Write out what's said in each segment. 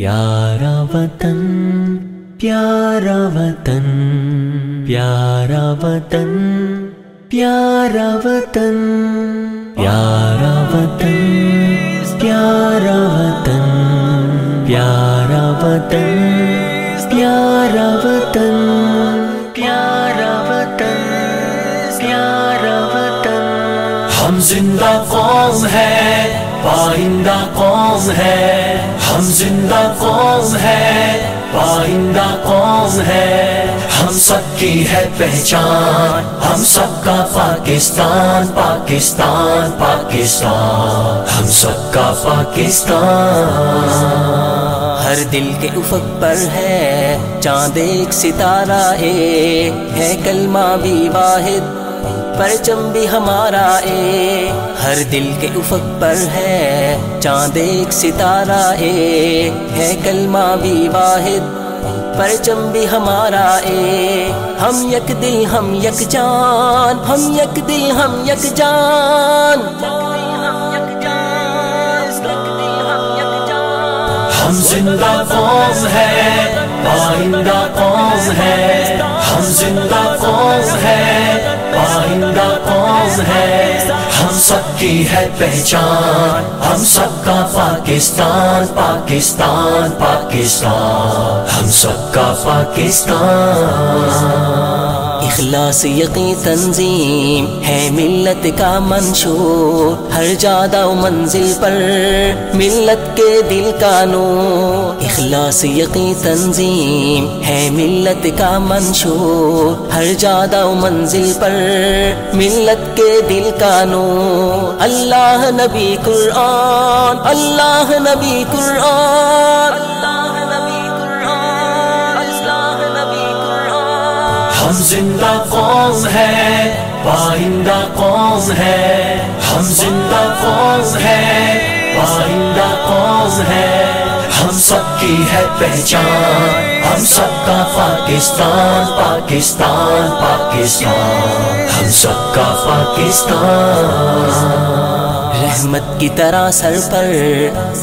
پیارا وطن پیارا وطن پیارا وطن پیارا وطن پیارا وطن پیارا وطن پیارا وطن پیارا وطن پیارا وطن پیارا وطن ہم زندہ قوم ہے پائندہ قوم ہے، ہم زندہ قوم ہے پائندہ قوم ہے۔ ہم سب کی ہے پہچان، ہم سب کا پاکستان پاکستان پاکستان۔ ہم سب کا پاکستان۔ ہر دل کے افق پر ہے، چاند ایک ستارہ اے ہے کلمہ بھی واحد پرچم بھی ہمارا اے۔ ہر دل کے افق پر ہے، چاند ایک ستارہ اے۔ ہے کلمہ بھی واحد پرچم بھی ہمارا اے۔ ہم یک دل، ہم یک جان، ہم یک دل، ہم یک جان۔ ہم زندہ قوم ہے پائندہ قوم ہے۔ ہم زندہ ہے پہچان۔ ہم سب کا پاکستان پاکستان پاکستان۔ ہم سب کا پاکستان۔ اخلاص یقین تنظیم ہے ملت کا منشور، ہر جادہ و منزل پر ملت کے دل کا نور۔ اخلاص یقین تنظیم ہے ملت کا منشور، ہر جادہ و منزل پر ملت کے دل کا نور۔ اللہ نبی قرآن، اللہ نبی قرآن۔ پائندہ قوم ہے، ہم زندہ قوم ہے، پائندہ قوم ہے۔ ہم سب کی ہے پہچان، ہم سب کا پاکستان پاکستان پاکستان۔ ہم سب کا پاکستان۔ رحمت کی طرح سر پر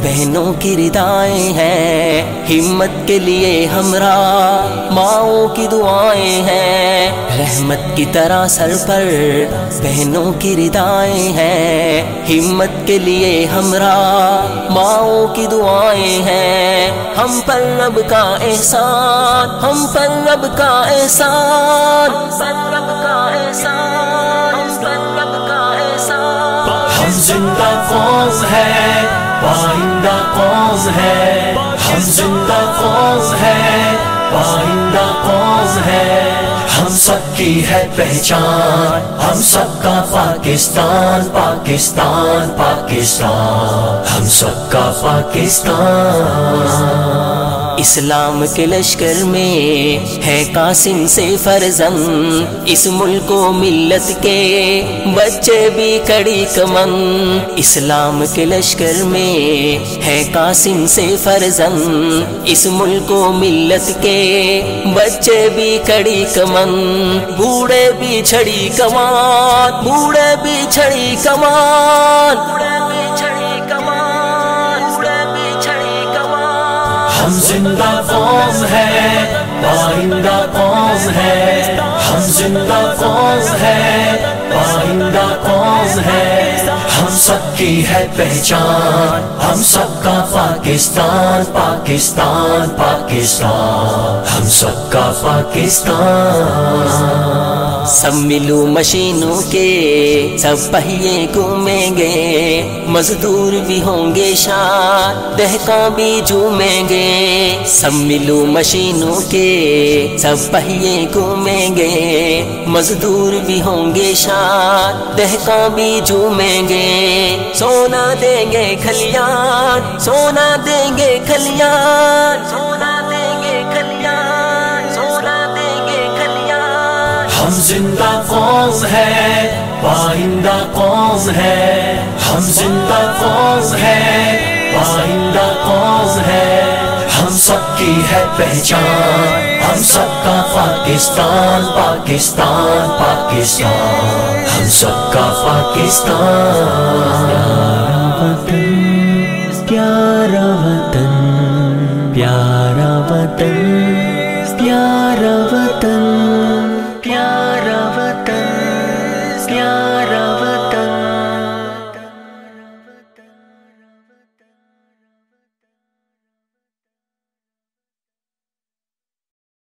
بہنوں کی ردائیں ہیں۔ ہمت کے لیے ہمراہ ماؤں کی دعائیں ہیں۔ رحمت کی طرح سر پر بہنوں کی ردائیں ہیں۔ ہمت کے لیے ہمراہ ماؤں کی دعائیں ہیں۔ ہم پر رب کا احسان، ہم پر رب کا احسان، ہم پر رب کا احسان۔ زندہ قوم ہے، پائندہ قوم ہے، ہم زندہ قوم ہے، پائندہ قوم ہے۔ ہم سب کی ہے پہچان، ہم سب کا پاکستان پاکستان پاکستان۔ ہم سب کا پاکستان۔ اسلام کے لشکر میں ہے قاسم سے فرزن، اس ملک و ملت کے بچے بھی کڑی کمن۔ اسلام کے لشکر میں ہے قاسم سے فرزن، اس ملک و ملت کے بچے بھی کڑی کمن۔ بوڑھے بھی چھڑی کمان، بوڑھے بھی چھڑی کمان۔ بوڑھے بھی چھڑی کمان۔ زندہ قوم ہے پائندہ قوم ہے ہم زندہ قوم ہے پائندہ قوم ہے۔ ہم سب کی ہے پہچان۔ ہم سب کا پاکستان پاکستان پاکستان۔ ہم سب کا پاکستان۔ سب ملو مشینوں کے، سب پہیے گھومیں گے۔ مزدور بھی ہوں گے شان دہکاں بھی جھومیں گے۔ سب ملو مشینوں کے، سب پہیے گھومیں گے۔ مزدور بھی ہوں گے شان دہکاں بھی جھومیں گے۔ سونا دیں گے کھلیان، سونا دیں گے کھلیان۔ سونا دیں گے کھلیان، سونا دیں گے کھلیان۔ ہم زندہ قوم ہے پائندہ قوم ہے۔ ہم زندہ قوم ہے پائندہ قوم ہے۔ سب کی ہے پہچان۔ ہم سب کا پاکستان پاکستان پاکستان۔ ہم سب کا پاکستان۔ پیارا وطن پیارا وطن پیارا وطن۔